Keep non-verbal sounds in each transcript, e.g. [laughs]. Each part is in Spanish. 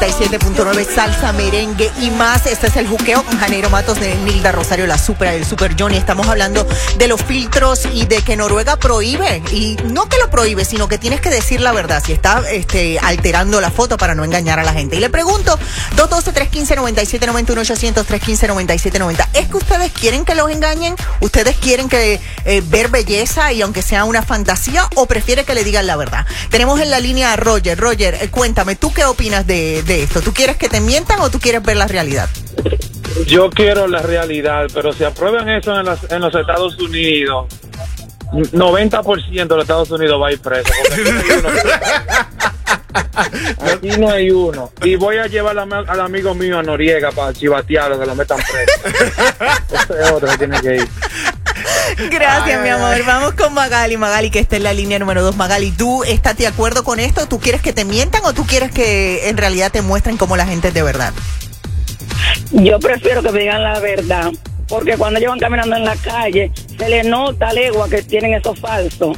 Mega 97.9 Salsa, Merengue y más. Este es el juqueo con Janeiro Matos de Nilda Rosario, la Supra del Super Johnny. Estamos hablando de los filtros y de que Noruega prohíbe. Y no que lo prohíbe, sino que tienes que decir la verdad. Si está este, alterando la foto para no engañar a la gente. Y le pregunto, 212-315-9791, 800-315-9790. ¿Es que ustedes quieren que los engañen? ¿Ustedes quieren que eh, ver belleza y aunque sea una fantasía? ¿O prefiere que le digan la verdad? Tenemos en la línea a Roger. Roger, eh, cuéntame, ¿tú qué opinas de esto? ¿Tú quieres que te mientan o tú quieres ver la realidad? Yo quiero la realidad, pero si aprueban eso en los, en los Estados Unidos, 90% de los Estados Unidos va a ir preso. [laughs] Aquí no hay uno. Y voy a llevar al, al amigo mío a Noriega para chivatearlo, que lo metan preso. [laughs] Ese es otro que tiene que ir. [laughs] Gracias, mi amor. Vamos con Magali. Magali, que está en la línea número 2. Magali, ¿tú estás de acuerdo con esto? ¿Tú quieres que te mientan o tú quieres que en realidad te muestren cómo la gente es de verdad? Yo prefiero que me digan la verdad, porque cuando ellos van caminando en la calle, se les nota a legua que tienen eso falso.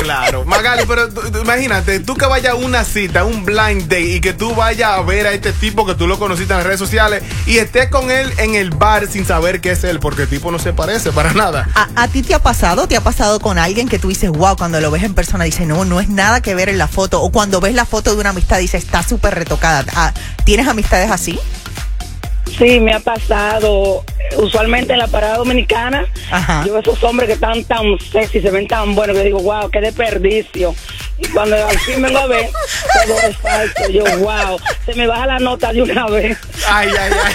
Claro, Magali, pero imagínate, tú que vayas a una cita, un blind date, y que tú vayas a ver a este tipo que tú lo conociste en las redes sociales y estés con él en el bar sin saber que es él, porque el tipo no se parece para nada. ¿A, a ti te ha pasado? ¿Te ha pasado con alguien que tú dices, wow, cuando lo ves en persona, dices, no, no es nada que ver en la foto? O cuando ves la foto de una amistad, dices, está súper retocada. Ah, ¿Tienes amistades así? Sí, me ha pasado. Usualmente en la parada dominicana, Ajá. yo veo esos hombres que están tan sexy, se ven tan buenos, que digo, wow, qué desperdicio. Y cuando al fin vengo a ver, todo es falso. Yo, wow, se me baja la nota de una vez. Ay, ay, ay.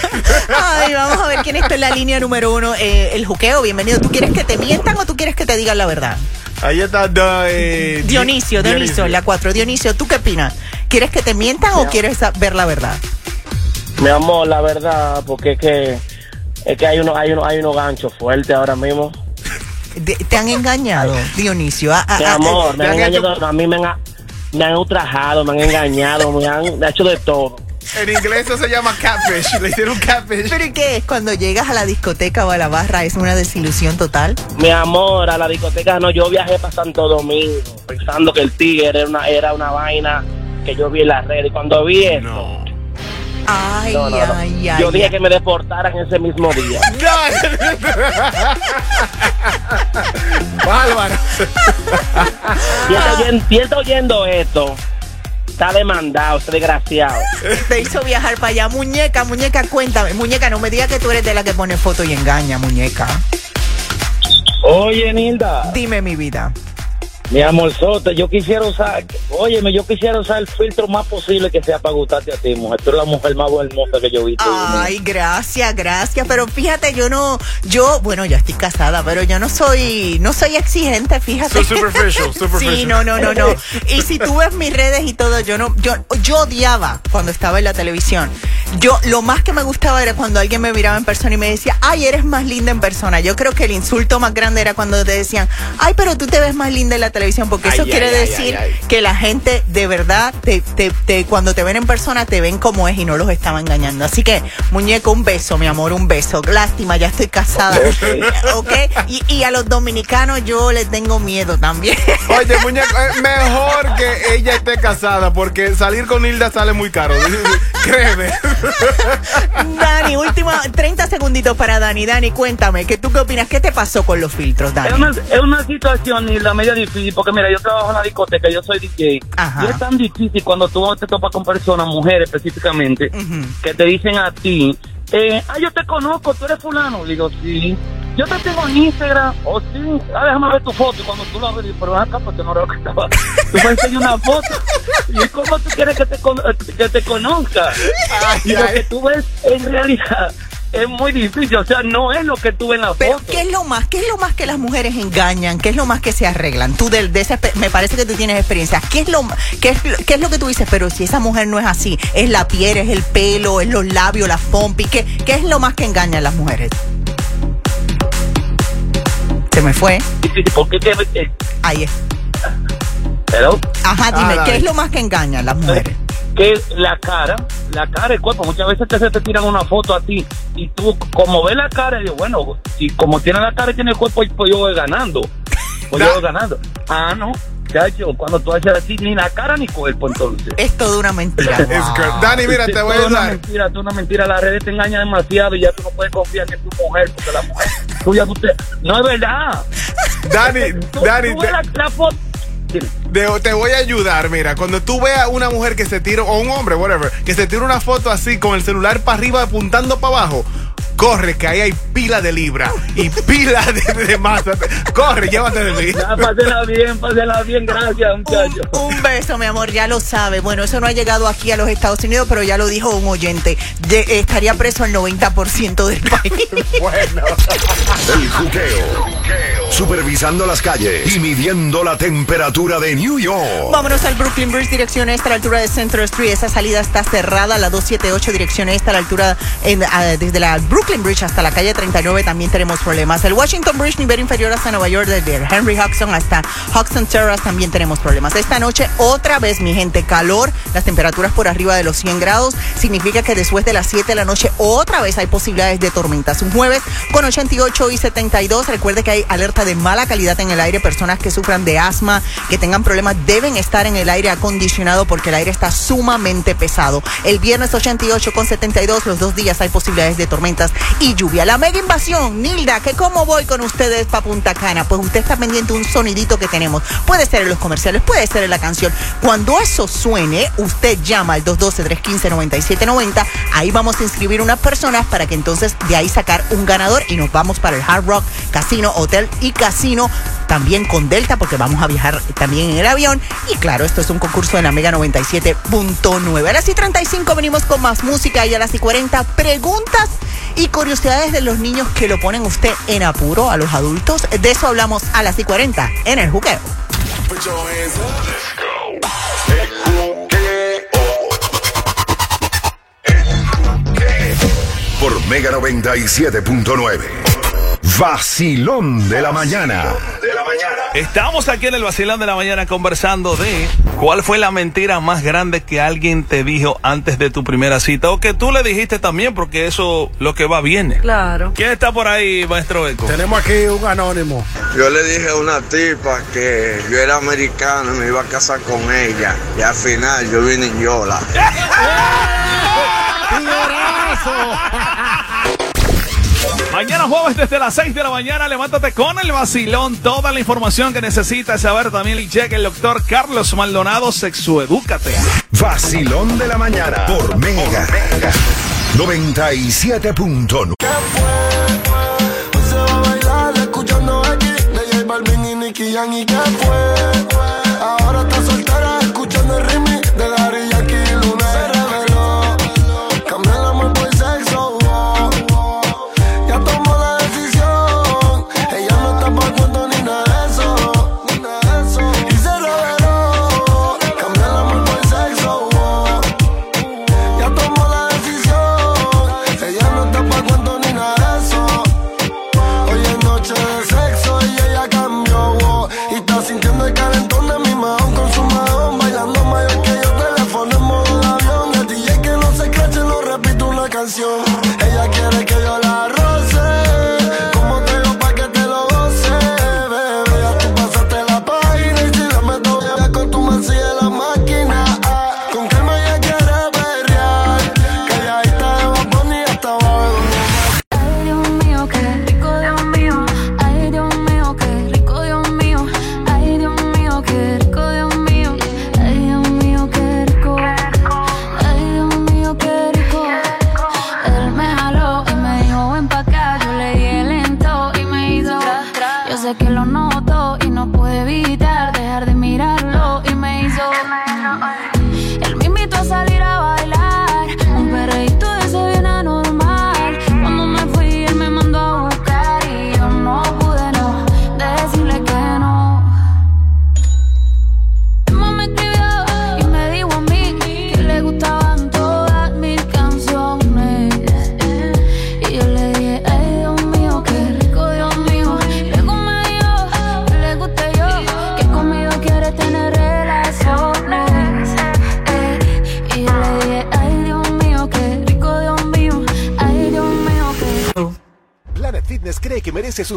Ay, vamos a ver quién está en la línea número uno. Eh, el juqueo, bienvenido. ¿Tú quieres que te mientan o tú quieres que te digan la verdad? Ahí está eh, Dionisio, Di- Dionisio, la cuatro. Dionisio, ¿tú qué opinas? ¿Quieres que te mientan o quieres ver la verdad? Mi amor, la verdad, porque es que es que hay uno hay uno hay unos ganchos fuertes ahora mismo. De- ¿Te han engañado, Dionisio? Ah, ah, Mi ah, amor, me han hecho- engañado, a mí me han me han ultrajado, me han engañado, me han hecho de todo. En inglés eso se llama catfish. Le hicieron catfish. ¿Pero y qué es? Cuando llegas a la discoteca o a la barra, ¿es una desilusión total? Mi amor, a la discoteca no, yo viajé para Santo Domingo pensando que el tigre era una era una vaina que yo vi en la red y cuando vi eso, No. Ay, no, no, no, ay, ay. yo dije ay. que me deportaran ese mismo día. [laughs] Bárbaro. Y está oyendo, está esto, está demandado, ese desgraciado. Te hizo viajar para allá. Muñeca, muñeca, cuéntame. Muñeca, no me digas que tú eres de la que pone foto y engaña, muñeca. Oye, Nilda, Dime mi vida. Mi amorzote, yo quisiera usar, óyeme, yo quisiera usar el filtro más posible que sea para gustarte a ti, mujer. Tú eres la mujer más hermosa que yo he visto. Ay, gracias, gracias. Pero fíjate, yo no, yo, bueno, ya estoy casada, pero yo no soy, no soy exigente, fíjate. So superficial, [laughs] superficial. Sí, no, no, no, no. [laughs] Y si tú ves mis redes y todo, yo no, yo, yo odiaba cuando estaba en la televisión. Yo, lo más que me gustaba era cuando alguien me miraba en persona y me decía, ay, eres más linda en persona. Yo creo que el insulto más grande era cuando te decían, ay, pero tú te ves más linda en la televisión, porque eso Ay, quiere ay, decir ay, ay. que la gente de verdad, te, te, te- cuando te ven en persona, te ven como es y no los estaba engañando. Así que, muñeco, un beso, mi amor, un beso. Lástima, ya estoy casada. ¿Ok? [laughs] Y, y a los dominicanos yo les tengo miedo también. [laughs] Oye, muñeco, es mejor que ella esté casada porque salir con Hilda sale muy caro. [laughs] Créeme. Dani, última 30 segunditos para Dani. Dani, cuéntame, ¿qué, ¿tú qué opinas? ¿Qué te pasó con los filtros, Es Dani? una, es una situación la media difícil porque mira yo trabajo en la discoteca yo soy DJ Ajá. y es tan difícil cuando tú te topas con personas mujeres específicamente que te dicen a ti eh, ah yo te conozco tú eres fulano Le digo sí yo te tengo en Instagram o sí ah déjame ver tu foto y cuando tú la ves pero acá porque no veo que estaba [laughs] tú me enseñas una foto. Y cómo tú quieres que te con- que te conozca y lo que tú ves en realidad es muy difícil o sea no es lo que tú ves en la Pero, foto ¿qué es lo más? ¿Qué es lo más que las mujeres engañan? ¿Qué es lo más que se arreglan? Tú, de, de esa, me parece que tú tienes experiencia. ¿Qué es, lo, qué, es, ¿Qué es lo que tú dices? Pero si esa mujer no es así, es la piel, es el pelo, es los labios, las pompis. ¿Qué, ¿Qué es lo más que engañan las mujeres? Se me fue. porque que, eh, Ahí es. Hello. Ajá, dime, Ah, ¿qué es lo más que engañan las mujeres? Que la cara, la cara, el cuerpo. Muchas veces que se te tiran una foto a ti y tú, como ves la cara, digo, bueno, si como tiene la cara y tiene el cuerpo, pues yo voy ganando. Pues yo voy [laughs] ganando. Ah, no. cuando tú haces así, ni la cara ni cuerpo, entonces. Es toda una mentira. [laughs] Es. Dani, mira, te voy a una mentira, tú una mentira. Las redes te engañan demasiado y ya tú no puedes confiar en tu mujer, porque la mujer tuya, tú te... No es verdad. Dani, Tú, Dani, tú ves la, la foto. Te, te voy a ayudar. Mira, cuando tú veas una mujer que se tira, o un hombre, whatever, que se tira una foto así con el celular para arriba apuntando para abajo. Corre, que ahí hay pila de libra y [laughs] pila de, de masa. Corre, llévate de mí. Ya, pásela bien, pásela bien, gracias, muchacho. Un, un beso, mi amor, ya lo sabe. Bueno, eso no ha llegado aquí a los Estados Unidos, pero ya lo dijo un oyente. De- estaría preso el 90% del país. [laughs] Bueno. El juqueo. Supervisando las calles y midiendo la temperatura de New York. Vámonos al Brooklyn Bridge, dirección este a la altura de Central Street. Esa salida está cerrada, la 278, dirección este a la altura, desde la Brooklyn Bridge hasta la calle 39 también tenemos problemas. El Washington Bridge, nivel inferior hasta Nueva York, desde Henry Hudson hasta Hudson Terrace también tenemos problemas. Esta noche, otra vez, mi gente, calor, las temperaturas por arriba de los 100 grados. Significa que después de las 7 de la noche, otra vez hay posibilidades de tormentas. Un jueves con 88 y 72. Recuerde que hay alerta de mala calidad en el aire. Personas que sufran de asma, que tengan problemas, deben estar en el aire acondicionado porque el aire está sumamente pesado. El viernes 88 con 72, los dos días hay posibilidades de tormentas y lluvia. La mega invasión, Nilda, que cómo voy con ustedes para Punta Cana. Pues usted está pendiente de un sonidito que tenemos. Puede ser en los comerciales, puede ser en la canción. Cuando eso suene, usted llama al 212-315-9790. Ahí vamos a inscribir unas personas para que entonces de ahí sacar un ganador y nos vamos para el Hard Rock Casino, Hotel y Casino. También con Delta, porque vamos a viajar también en el avión. Y claro, esto es un concurso de la Mega 97.9. A las y 35 venimos con más música y a las y 40 preguntas y curiosidades de los niños que lo ponen usted en apuro a los adultos. De eso hablamos a las y 40 en el juqueo. Por Mega 97.9. Vacilón de la mañana. Estamos aquí en el Vacilón de la Mañana conversando de cuál fue la mentira más grande que alguien te dijo antes de tu primera cita o que tú le dijiste también porque eso lo que va viene. Claro. ¿Quién está por ahí, maestro Eco? Tenemos aquí un anónimo. Yo le dije a una tipa que yo era americano y me iba a casar con ella. Y al final yo vine en Yola. [laughs] Mañana jueves desde las 6 de la mañana, levántate con el vacilón. Toda la información que necesitas saber también y cheque el doctor Carlos Maldonado, sexoedúcate. Vacilón de la mañana. Por Mega. 97.9. Hoy se va a bailar escuchando aquí de J Balvin y Nicky Jam y qué fue.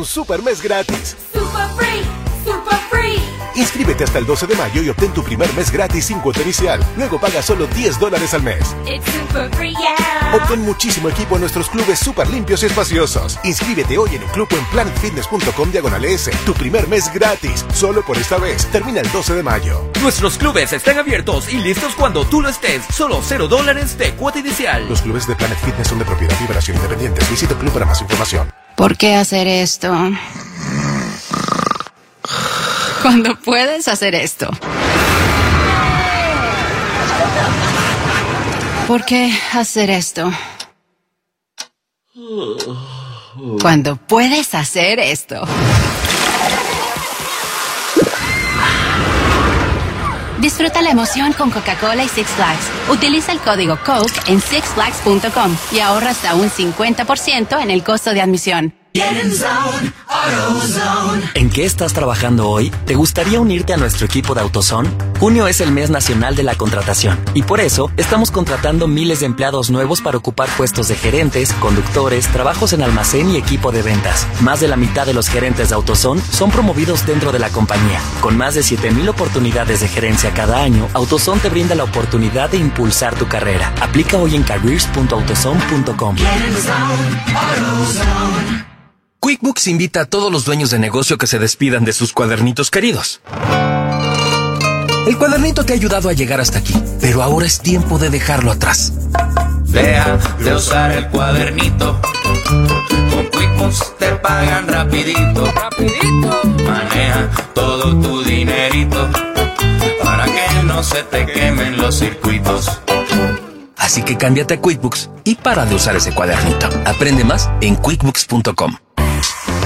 Super mes gratis. Super free, super free. Inscríbete hasta el 12 de mayo y obtén tu primer mes gratis sin cuota inicial. Luego paga solo 10 dólares al mes. It's super free, yeah. Obtén muchísimo equipo en nuestros clubes súper limpios y espaciosos. Inscríbete hoy en el club o en planetfitness.com diagonal S. Tu primer mes gratis, solo por esta vez. Termina el 12 de mayo. Nuestros clubes están abiertos y listos cuando tú lo estés. Solo 0 dólares de cuota inicial. Los clubes de Planet Fitness son de propiedad y operación independientes. Visita el club para más información. ¿Por qué hacer esto? Cuando puedes hacer esto. ¿Por qué hacer esto? Cuando puedes hacer esto. Disfruta la emoción con Coca-Cola y Six Flags. Utiliza el código COKE en sixflags.com y ahorra hasta un 50% en el costo de admisión. ¿En qué estás trabajando hoy? ¿Te gustaría unirte a nuestro equipo de AutoZone? Junio es el mes nacional de la contratación y por eso estamos contratando miles de empleados nuevos para ocupar puestos de gerentes, conductores, trabajos en almacén y equipo de ventas. Más de la mitad de los gerentes de AutoZone son promovidos dentro de la compañía. Con más de 7000 oportunidades de gerencia cada año, AutoZone te brinda la oportunidad de impulsar tu carrera. Aplica hoy en careers.autozone.com. QuickBooks invita a todos los dueños de negocio que se despidan de sus cuadernitos queridos. El cuadernito te ha ayudado a llegar hasta aquí, pero ahora es tiempo de dejarlo atrás. Deja de usar el cuadernito. Con QuickBooks te pagan rapidito. Rapidito. Maneja todo tu dinerito. Para que no se te quemen los circuitos. Así que cámbiate a QuickBooks y para de usar ese cuadernito. Aprende más en quickbooks.com.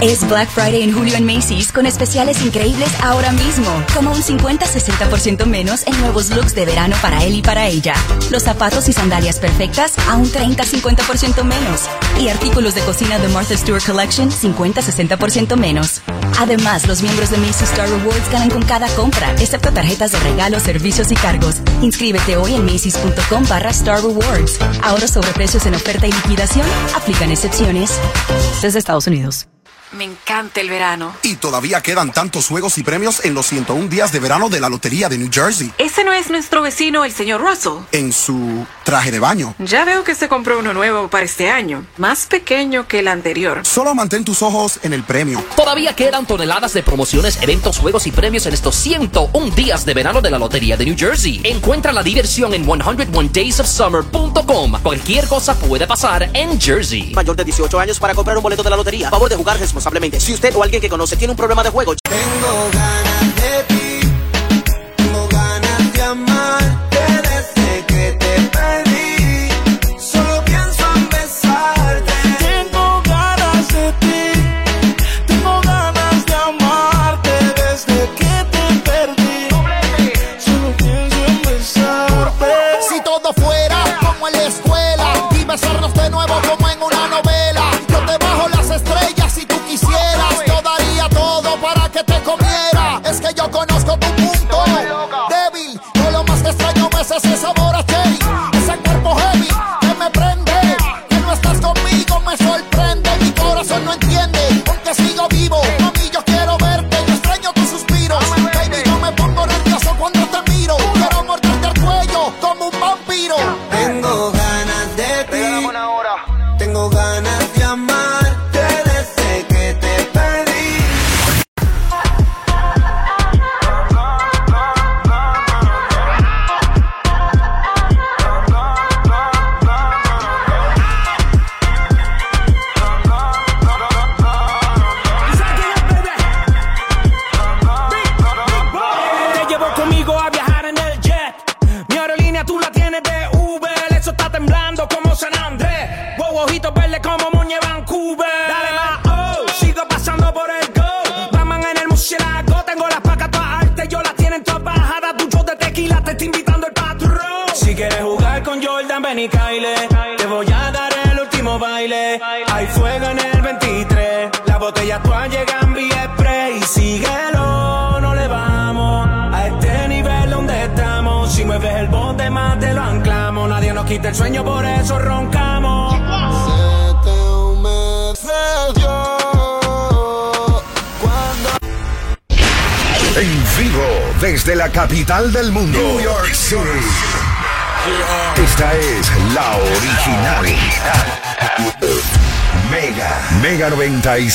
Es Black Friday en julio en Macy's con especiales increíbles ahora mismo, como un 50-60% menos en nuevos looks de verano para él y para ella. Los zapatos y sandalias perfectas a un 30-50% menos. Y artículos de cocina de Martha Stewart Collection 50-60% menos. Además, los miembros de Macy's Star Rewards ganan con cada compra, excepto tarjetas de regalos, servicios y cargos. Inscríbete hoy en macy's.com barra Star Rewards. Ahora sobre precios en oferta y liquidación, aplican excepciones. Desde Estados Unidos. Me encanta el verano. Y todavía quedan tantos juegos y premios en los 101 días de verano de la Lotería de New Jersey. Ese no es nuestro vecino, el señor Russell. En su traje de baño. Ya veo que se compró uno nuevo para este año, más pequeño que el anterior. Solo mantén tus ojos en el premio. Todavía quedan toneladas de promociones, eventos, juegos y premios en estos 101 días de verano de la Lotería de New Jersey. Encuentra la diversión en 101daysofsummer.com. Cualquier cosa puede pasar en Jersey. Mayor de 18 años para comprar un boleto de la lotería. Favor de jugar responsablemente. Si usted o alguien que conoce tiene un problema de juego. Tengo ganas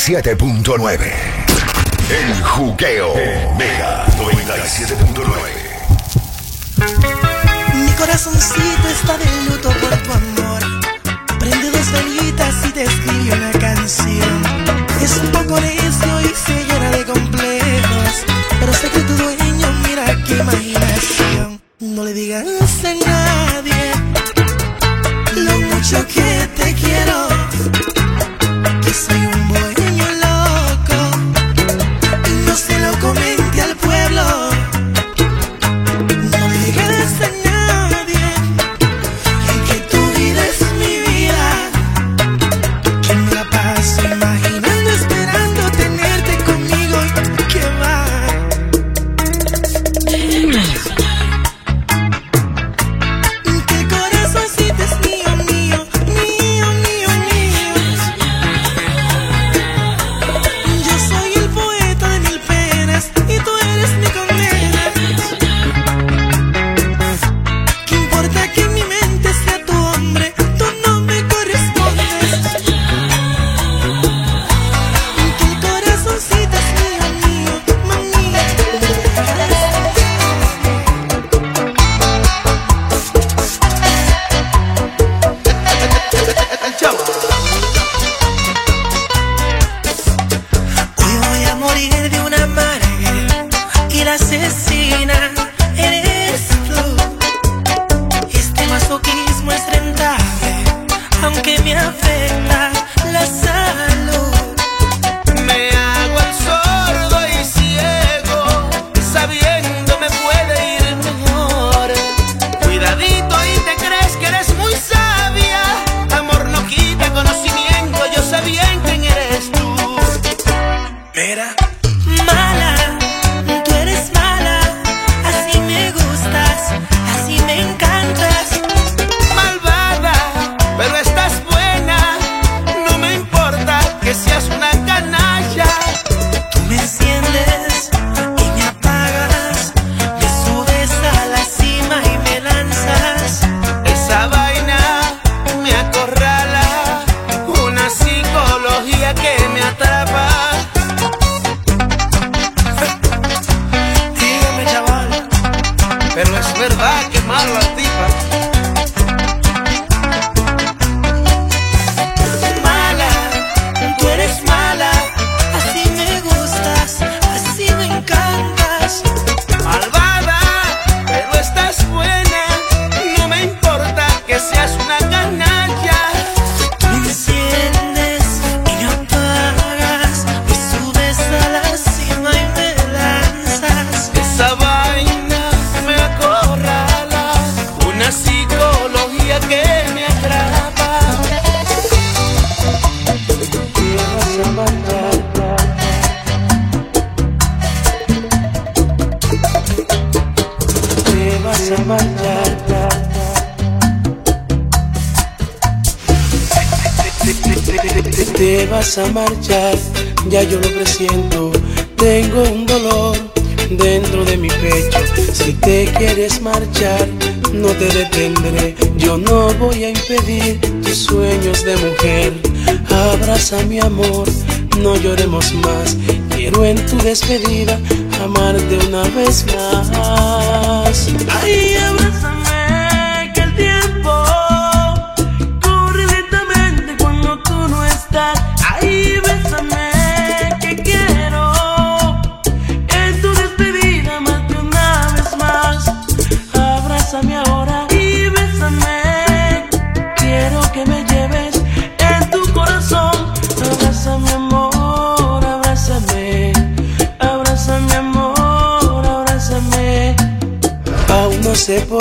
97.9. El juqueo Mega 97.9. Mi corazoncito está de luto por tu amor. Prende dos velitas y te escribe una canción. Es un poco necio y se llena de complejos. Pero sé que tu dueño, mira qué imaginación. No le digas a nadie lo mucho que te quiero. verdad que mal lastiman a marchar, ya yo lo presiento. Tengo un dolor dentro de mi pecho. Si te quieres marchar, no te detendré. Yo no voy a impedir tus sueños de mujer. Abraza mi amor, no lloremos más. Quiero en tu despedida amarte una vez más.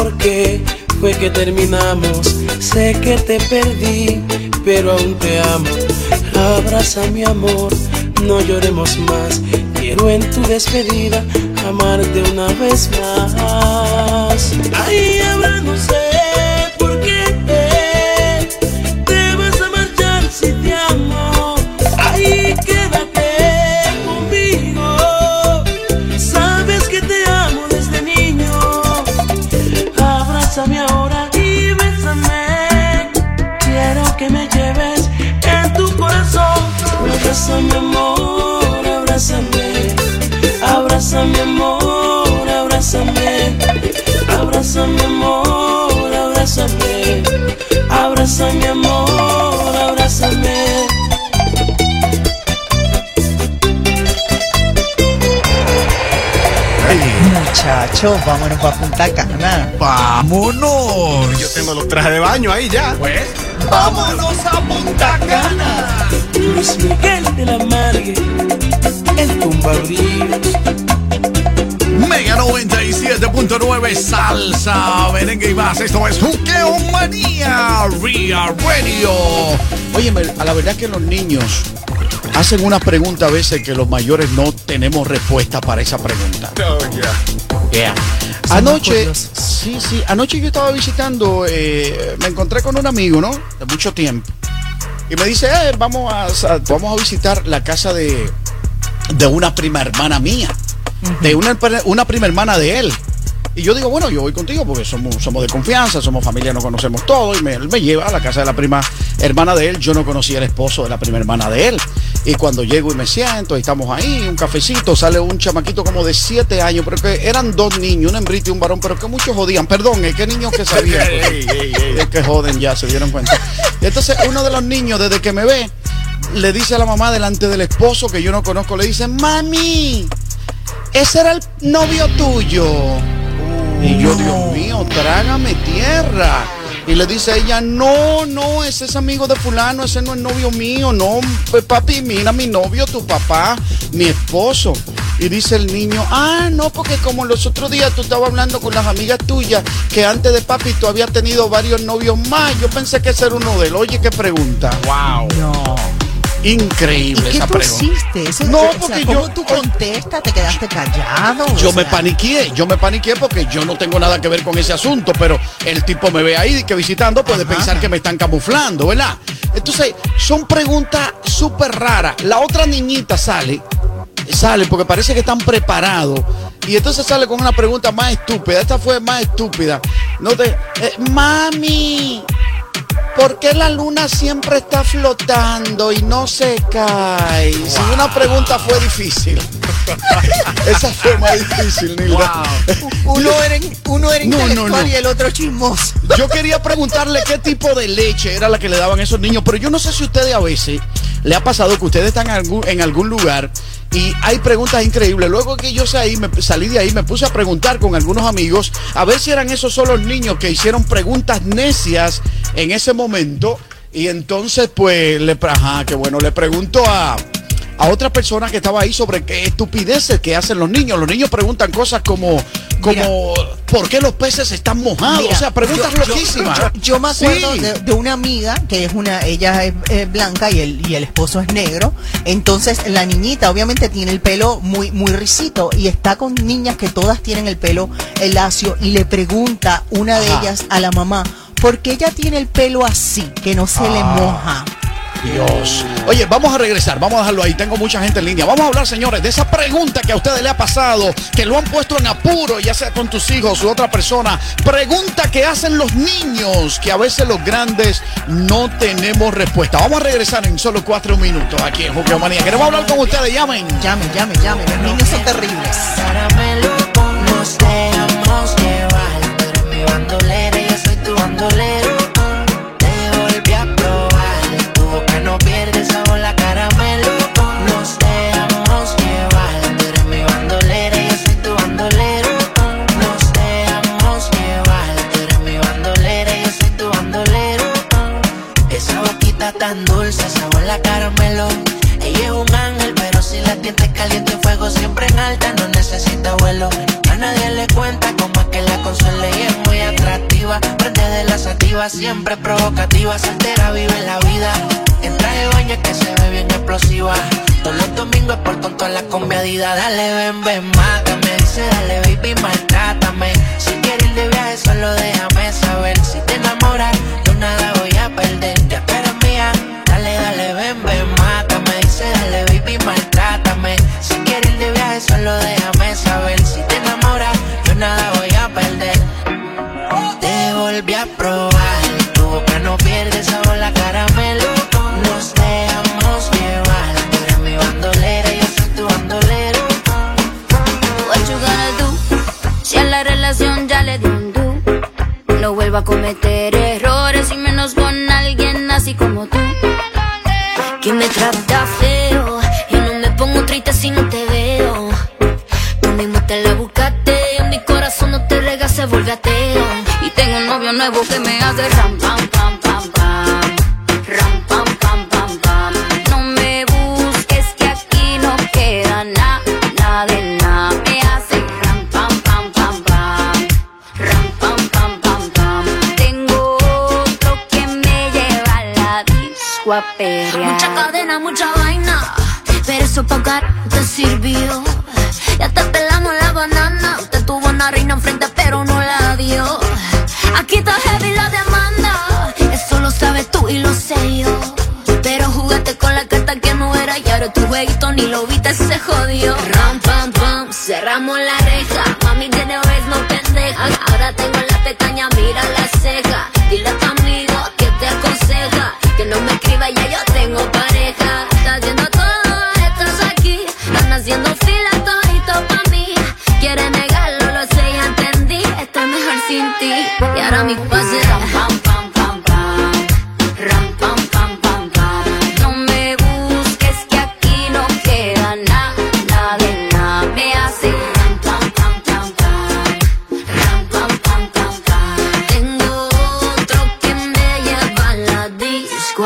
por qué fue que terminamos. Sé que te perdí, pero aún te amo. Abraza mi amor, no lloremos más. Quiero en tu despedida amarte una vez más. Ay, abrándose. Abrázame amor, abrázame, abrázame amor, abrázame, abrázame amor, abrázame, abrázame amor, abrázame. Muchachos, vámonos para Punta Cana. ¡Vámonos! Yo tengo los trajes de baño ahí ya. Pues, vámonos a Punta Cana. Luis Miguel de la Margue, el tumbaríos. Mega 97.9 Salsa, merengue y más. Esto es Juqueo Manía Ria Radio. Oye, a la verdad que los niños hacen una pregunta a veces que los mayores no tenemos respuesta para esa pregunta. Yeah. Anoche, sí, sí, anoche yo estaba visitando, eh, me encontré con un amigo, ¿no? De mucho tiempo. Y me dice, eh, vamos a, vamos a visitar la casa de, de una prima hermana mía. De una, una prima hermana de él. Y yo digo, bueno, yo voy contigo porque somos, somos de confianza, somos familia, nos conocemos todo. Y me, él me lleva a la casa de la prima hermana de él. Yo no conocía al esposo de la prima hermana de él. Y cuando llego y me siento, estamos ahí, un cafecito, sale un chamaquito como de siete años, pero que eran dos niños, un hembrito y un varón, pero que muchos jodían. Perdón, es que niños que sabían. [laughs] es que joden ya, se dieron cuenta. Entonces uno de los niños, desde que me ve, le dice a la mamá delante del esposo que yo no conozco, le dice, mami, ese era el novio tuyo. Y yo, Dios mío, trágame tierra. Y le dice ella, no, no, ese es amigo de fulano, ese no es novio mío, no, pues papi, mira mi novio, tu papá, mi esposo. Y dice el niño, ah, no, porque como los otros días tú estabas hablando con las amigas tuyas, que antes de papi tú habías tenido varios novios más, yo pensé que ese era uno de él. Oye, qué pregunta. Wow. No. Increíble ¿Y qué esa pregunta. No, o sea, porque ¿cómo yo- tú contestas? ¿Te quedaste callado? Yo O me sea, paniqué, yo me paniqué porque yo no tengo nada que ver con ese asunto, pero el tipo me ve ahí que visitando puede pensar que me están camuflando, ¿verdad? Entonces, son preguntas súper raras. La otra niñita sale, sale porque parece que están preparados. Y entonces sale con una pregunta más estúpida. Esta fue más estúpida. No te, eh, mami, ¿por qué la luna siempre está flotando y no se cae? Si una pregunta fue difícil. [laughs] Esa fue más difícil, Nilda. Uno era, uno era No, no, intelectual no. y el otro chismoso. Yo quería preguntarle qué tipo de leche era la que le daban a esos niños, pero yo no sé si a ustedes a veces le ha pasado que ustedes están en algún, en algún lugar y hay preguntas increíbles. Luego que yo salí, me, salí de ahí, me puse a preguntar con algunos amigos a ver si eran esos solo niños que hicieron preguntas necias en ese momento. Y entonces, pues, le, ajá, que bueno, le pregunto a, a otra persona que estaba ahí sobre qué estupideces que hacen los niños. Los niños preguntan cosas como, como ¿por qué los peces están mojados? Mira, o sea, preguntas yo- yo- loquísimas. Yo, yo me acuerdo Sí. de, de una amiga que es una, ella es eh, blanca y el, y el esposo es negro. Entonces la niñita obviamente tiene el pelo muy, muy risito y está con niñas que todas tienen el pelo lacio y le pregunta una de Ajá. ellas a la mamá, ¿por qué ella tiene el pelo así, que no se le Ah. moja? Dios. Oye, vamos a regresar, vamos a dejarlo ahí. Tengo mucha gente en línea. Vamos a hablar, señores, de esa pregunta que a ustedes le ha pasado, que lo han puesto en apuro, ya sea con tus hijos u otra persona. Pregunta que hacen los niños, que a veces los grandes no tenemos respuesta. Vamos a regresar en solo cuatro minutos aquí en Juqueo Manía. Queremos hablar con ustedes, llamen. Llamen, llamen, llamen. Los niños son terribles. Y tengo un novio nuevo que me hace ram, pam, pam, pam, pam. Ram, pam, pam, pam, pam. No me busques que aquí no queda nada, nada de nada. Me hace ram, pam, pam, pam, pam. Ram, pam, pam, pam, pam. Tengo otro que me lleva a la disco a. Mucha cadena, mucha vaina. Pero eso para te sirvió lobita se jodió. Ram, pam, pam, cerramos la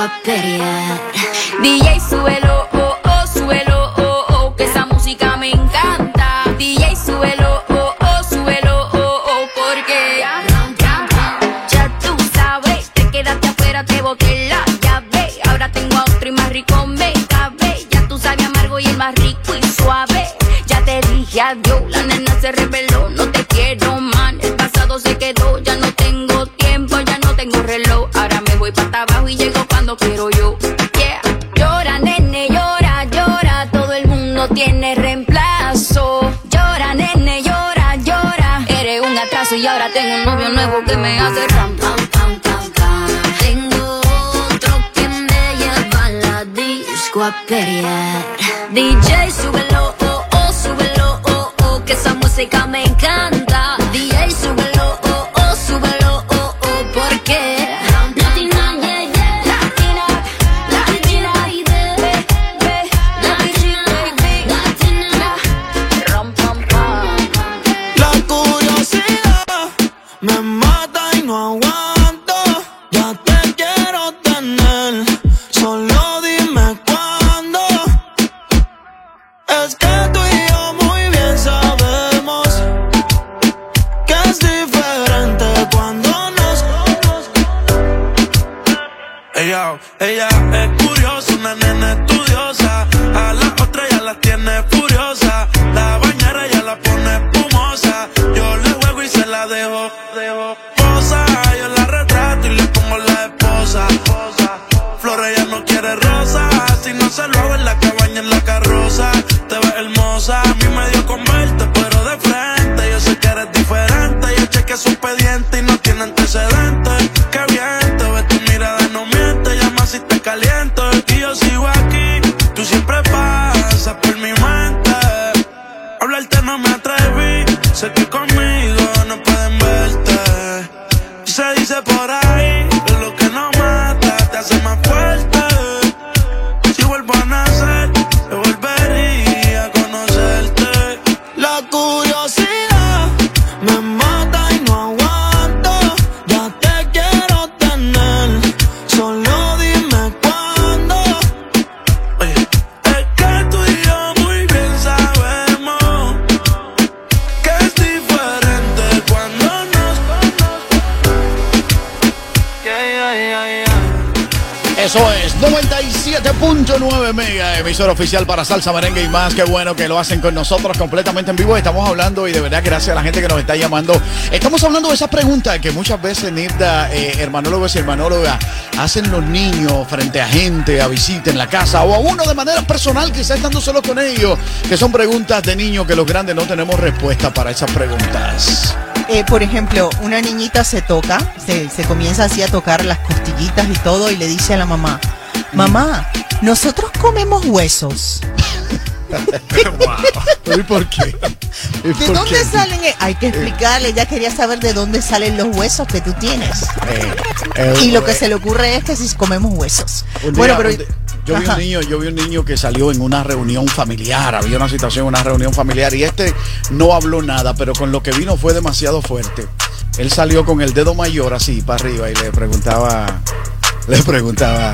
a pelear. DJ. 100.9 mega, emisora oficial para salsa, merengue y más. Qué bueno que lo hacen con nosotros completamente en vivo. Estamos hablando y de verdad gracias a la gente que nos está llamando. Estamos hablando de esas preguntas que muchas veces Nirda, eh, hermanólogos y hermanólogas, hacen los niños frente a gente, a visita en la casa o a uno de manera personal, quizás estando solo con ellos, que son preguntas de niños que los grandes no tenemos respuesta para esas preguntas. Eh, por ejemplo, una niñita se toca, se, se comienza así a tocar las costillitas y todo y le dice a la mamá, mamá, nosotros comemos huesos. wow. ¿Y por qué? ¿De dónde salen? Eh, hay que eh. explicarle, ella quería saber de dónde salen los huesos que tú tienes. Eh, y lo que se le ocurre es que si comemos huesos. Bueno, pero... Yo vi, un niño, yo vi un niño que salió en una reunión familiar, había una situación, en una reunión familiar, y este no habló nada, pero con lo que vino fue demasiado fuerte. Él salió con el dedo mayor así para arriba y le preguntaba, le preguntaba,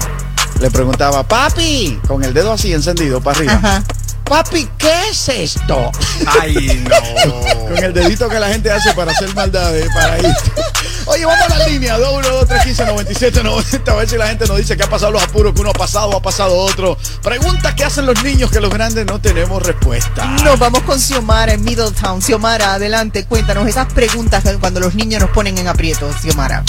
le preguntaba, papi, con el dedo así encendido para arriba. Papi, ¿qué es esto? Ay, no. [laughs] Con el dedito que la gente hace para hacer maldades, para ir. Oye, vamos a la línea 2, 1, 2, 3, 15, 97, 90. A ver si la gente nos dice que ha pasado los apuros, que uno ha pasado o ha pasado otro. Preguntas que hacen los niños que los grandes no tenemos respuesta. Nos vamos con Xiomara en Middletown. Xiomara, adelante, cuéntanos esas preguntas que cuando los niños nos ponen en aprietos, Xiomara.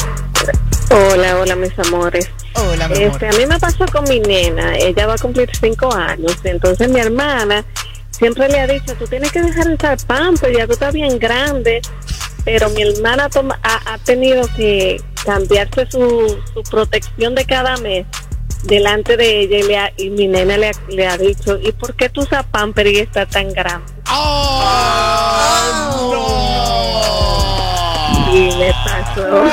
Hola, hola mis amores. Hola, mi amor. Este, a mí me pasó con mi nena, ella va a cumplir cinco años, entonces mi hermana siempre le ha dicho, tú tienes que dejar de usar pamper, ya tú estás bien grande, pero mi hermana toma- ha, ha tenido que cambiarse su, su protección de cada mes delante de ella y, le ha- y mi nena le ha, le ha dicho, ¿y por qué tú usas pamper y está tan grande? Y me pasó.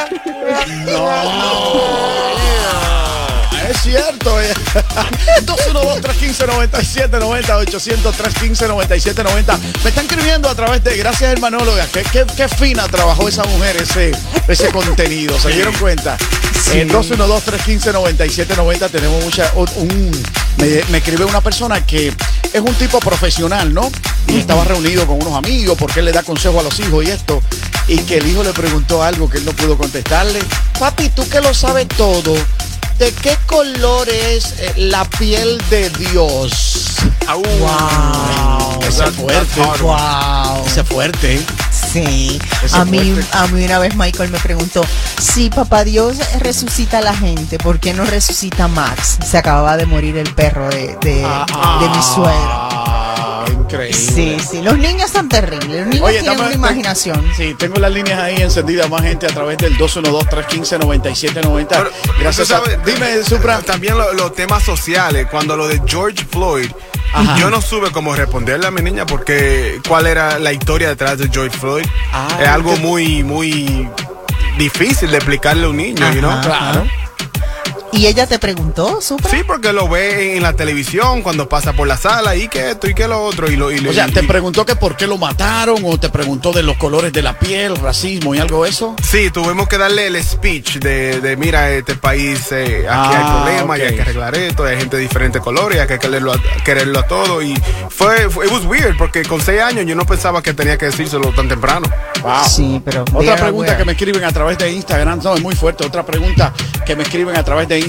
Cierto. eh. [laughs] 212-315-9790, 800-315-9790. Me están escribiendo a través de Gracias Hermanóloga. Qué, qué, qué fina trabajó esa mujer ese, ese contenido. ¿Se dieron cuenta? En 212-315-9790 tenemos mucha. un- me, me escribe una persona que es un tipo profesional, ¿no? Y estaba reunido con unos amigos porque él le da consejo a los hijos y esto. Y que el hijo le preguntó algo que él no pudo contestarle. Papi, tú que lo sabes todo. ¿De qué color es eh, la piel de Dios? Wow. Ese es fuerte. Wow. Ese es fuerte. Sí. Ese A mí, fuerte. a mí una vez Michael me preguntó, si papá Dios resucita a la gente, ¿por qué no resucita a Max? Se acababa de morir el perro de, de, de mi suegro. Increíble. Sí, sí, los niños son terribles, los niños tienen una imaginación. Sí, tengo las líneas ahí encendidas, más gente a través del 212-315-9790. Gracias a... sabes, Dime, Supra. También lo- los temas sociales, cuando lo de George Floyd, Ajá. yo no supe cómo responderle a mi niña porque cuál era la historia detrás de George Floyd. Ah, es algo que- muy, muy difícil de explicarle a un niño, you know? Ajá, Claro. ¿Y ella te preguntó, Supra? Sí, porque lo ve en la televisión cuando pasa por la sala y que esto y que lo otro. Y lo, y lo- O sea, y- ¿te preguntó que por qué lo mataron o te preguntó de los colores de la piel, racismo y algo de eso? Sí, tuvimos que darle el speech de, de mira, este país, eh, aquí Ah, hay problemas, y hay que arreglar esto, hay gente de diferentes colores, y hay que quererlo a, quererlo a todo. Y fue, fue, it was weird, porque con seis años yo no pensaba que tenía que decírselo tan temprano. Wow. Sí, pero... Otra pregunta aware. que me escriben a través de Instagram, no, es muy fuerte. Otra pregunta que me escriben a través de Instagram.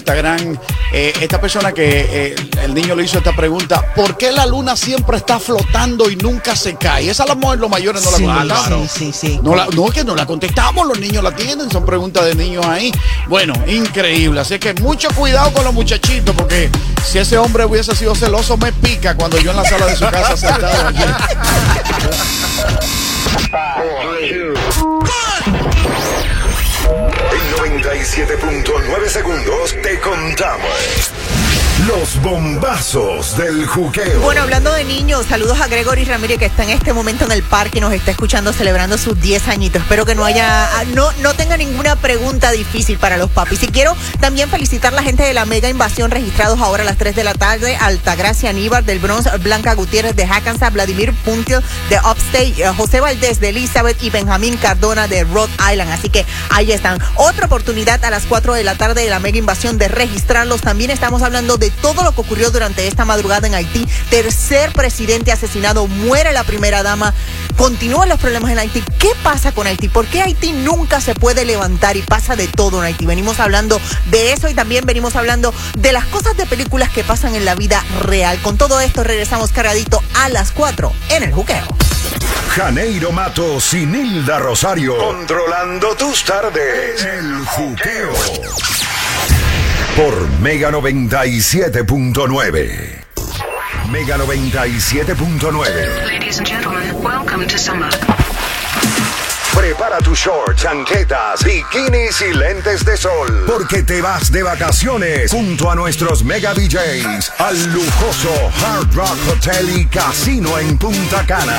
Eh, esta persona que eh, el niño le hizo esta pregunta: ¿Por qué la luna siempre está flotando y nunca se cae? Esa la mujer, los mayores no Sí, la contestamos. sí, sí, sí. No, la, no, que no la contestamos, los niños la tienen, son preguntas de niños ahí. Bueno, increíble. Así que mucho cuidado con los muchachitos, porque si ese hombre hubiese sido celoso, me pica cuando yo en la sala de su casa sentado aquí. [laughs] En 97.9 segundos te contamos los bombazos del juqueo. Bueno, hablando de niños, saludos a Gregory Ramírez que está en este momento en el parque y nos está escuchando celebrando sus 10 añitos. Espero que no haya, ah, no, no tenga ninguna pregunta difícil para los papis. Y quiero también felicitar a la gente de la mega invasión registrados ahora a las 3 de la tarde. Altagracia Aníbar del Bronx, Blanca Gutiérrez de Hackensack, Vladimir Puntil de Upstate, eh, José Valdés de Elizabeth y Benjamín Cardona de Rhode Island. Así que ahí están. Otra oportunidad a las 4 de la tarde de la mega invasión de registrarlos. También estamos hablando de todo lo que ocurrió durante esta madrugada en Haití. Tercer presidente asesinado, muere la primera dama. Continúan los problemas en Haití. ¿Qué pasa con Haití? ¿Por qué Haití nunca se puede levantar y pasa de todo en Haití? Venimos hablando de eso y también venimos hablando de las cosas de películas que pasan en la vida real. Con todo esto regresamos cargadito a las 4 en el juqueo. Janeiro Matos y Nilda Rosario. Controlando tus tardes. El juqueo. Por Mega 97.9. Mega 97.9. Ladies and gentlemen, welcome to summer. Prepara tus shorts, chanquetas, bikinis y lentes de sol. Porque te vas de vacaciones junto a nuestros mega DJs al lujoso Hard Rock Hotel y Casino en Punta Cana.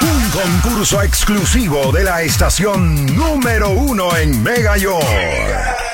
Un concurso exclusivo de la estación número uno en Mega York.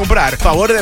comprar. Favor de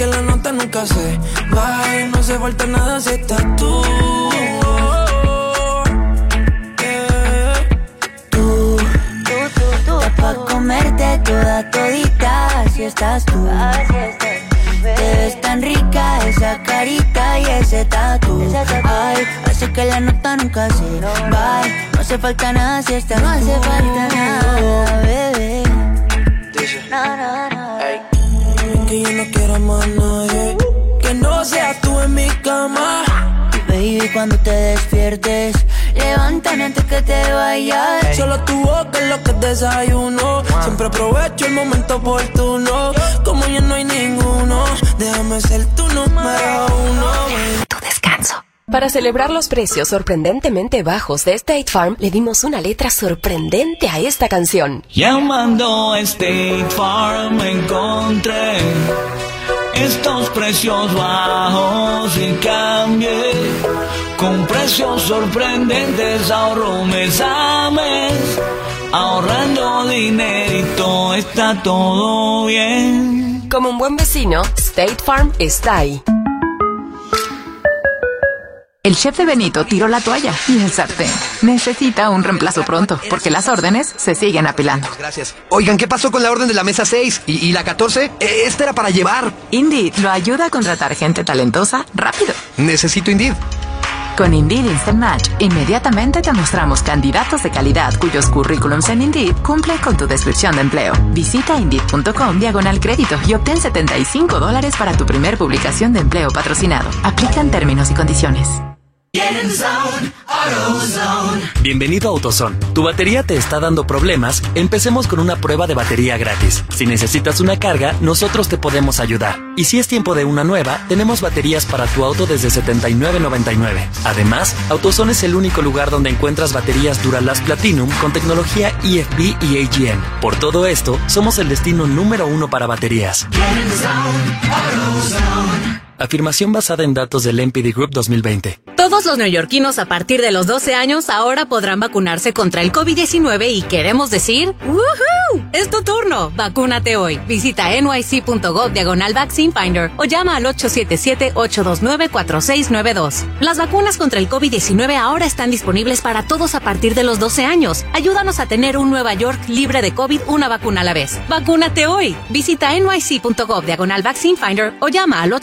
que la nota nunca se baje. No hace falta nada si estás tú. Yeah. Tú, estás pa' comerte toda todita, así estás tú. Te ves tan rica esa carita y ese tatu. Ay, hace que la nota nunca se va. No hace falta nada si estás No hace falta nada, bebé. No, no, no. Que yo no quiero más nadie. Que no seas tú en mi cama. Baby, cuando te despiertes, levántame antes que te vayas. Solo tu boca es lo que desayuno. Siempre aprovecho el momento oportuno. Como ya no hay ninguno, déjame ser tu número uno. Tu descanso. Para celebrar los precios sorprendentemente bajos de State Farm, le dimos una letra sorprendente a esta canción. Llamando a State Farm encontré estos precios bajos y cambié con precios sorprendentes ahorro mes a mes ahorrando dinerito está todo bien Como un buen vecino, State Farm está ahí. El chef de Benito tiró la toalla y el sartén. Necesita un reemplazo pronto, porque las órdenes se siguen apilando. Gracias. Oigan, ¿qué pasó con la orden de la mesa 6? ¿Y, y la 14? Eh, Esta era para llevar. Indeed lo ayuda a contratar gente talentosa rápido. Necesito Indeed. Con Indeed Instant Match, inmediatamente te mostramos candidatos de calidad cuyos currículums en Indeed cumplen con tu descripción de empleo. Visita Indeed.com diagonal crédito y obtén 75 dólares para tu primer publicación de empleo patrocinado. Aplican términos y condiciones. Bienvenido a AutoZone. ¿Tu batería te está dando problemas? Empecemos con una prueba de batería gratis. Si necesitas una carga, nosotros te podemos ayudar. Y si es tiempo de una nueva, tenemos baterías para tu auto desde $79.99. Además, AutoZone es el único lugar donde encuentras baterías Duralast Platinum con tecnología EFB y AGM. Por todo esto, somos el destino número uno para baterías. Afirmación basada en datos del NPD Group 2020. Todos los neoyorquinos a partir de los 12 años ahora podrán vacunarse contra el COVID-19 y queremos decir, ¡Woohoo! Es tu turno. Vacúnate hoy. Visita nyc.gov diagonal vaccine finder o llama al 877-829-4692. Las vacunas contra el COVID-19 ahora están disponibles para todos a partir de los 12 años. Ayúdanos a tener un Nueva York libre de COVID una vacuna a la vez. Vacúnate hoy. Visita nyc.gov diagonal vaccine finder o llama al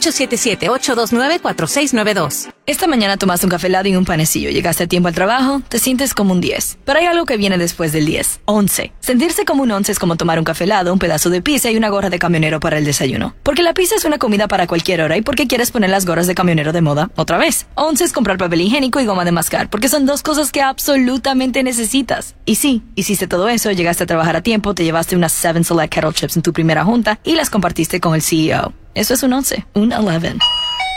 877-829-4692. Esta mañana tomaste un café helado y un panecillo. Llegaste a tiempo al trabajo, te sientes como un 10. Pero hay algo que viene después del 10. 11. Sentirse como un 11 es como tomar un café helado, un pedazo de pizza y una gorra de camionero para el desayuno. Porque la pizza es una comida para cualquier hora y porque quieres poner las gorras de camionero de moda otra vez. 11 es comprar papel higiénico y goma de mascar, porque son dos cosas que absolutamente necesitas. Y sí, hiciste todo eso, llegaste a trabajar a tiempo, te llevaste unas 7 Select Kettle Chips en tu primera junta y las compartiste con el CEO. Eso es un 11, un 11.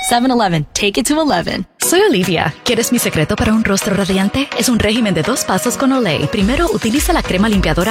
7-Eleven, take it to 11. Soy Olivia. ¿Quieres mi secreto para un rostro radiante? Es un régimen de dos pasos con Olay. Primero, utiliza la crema limpiadora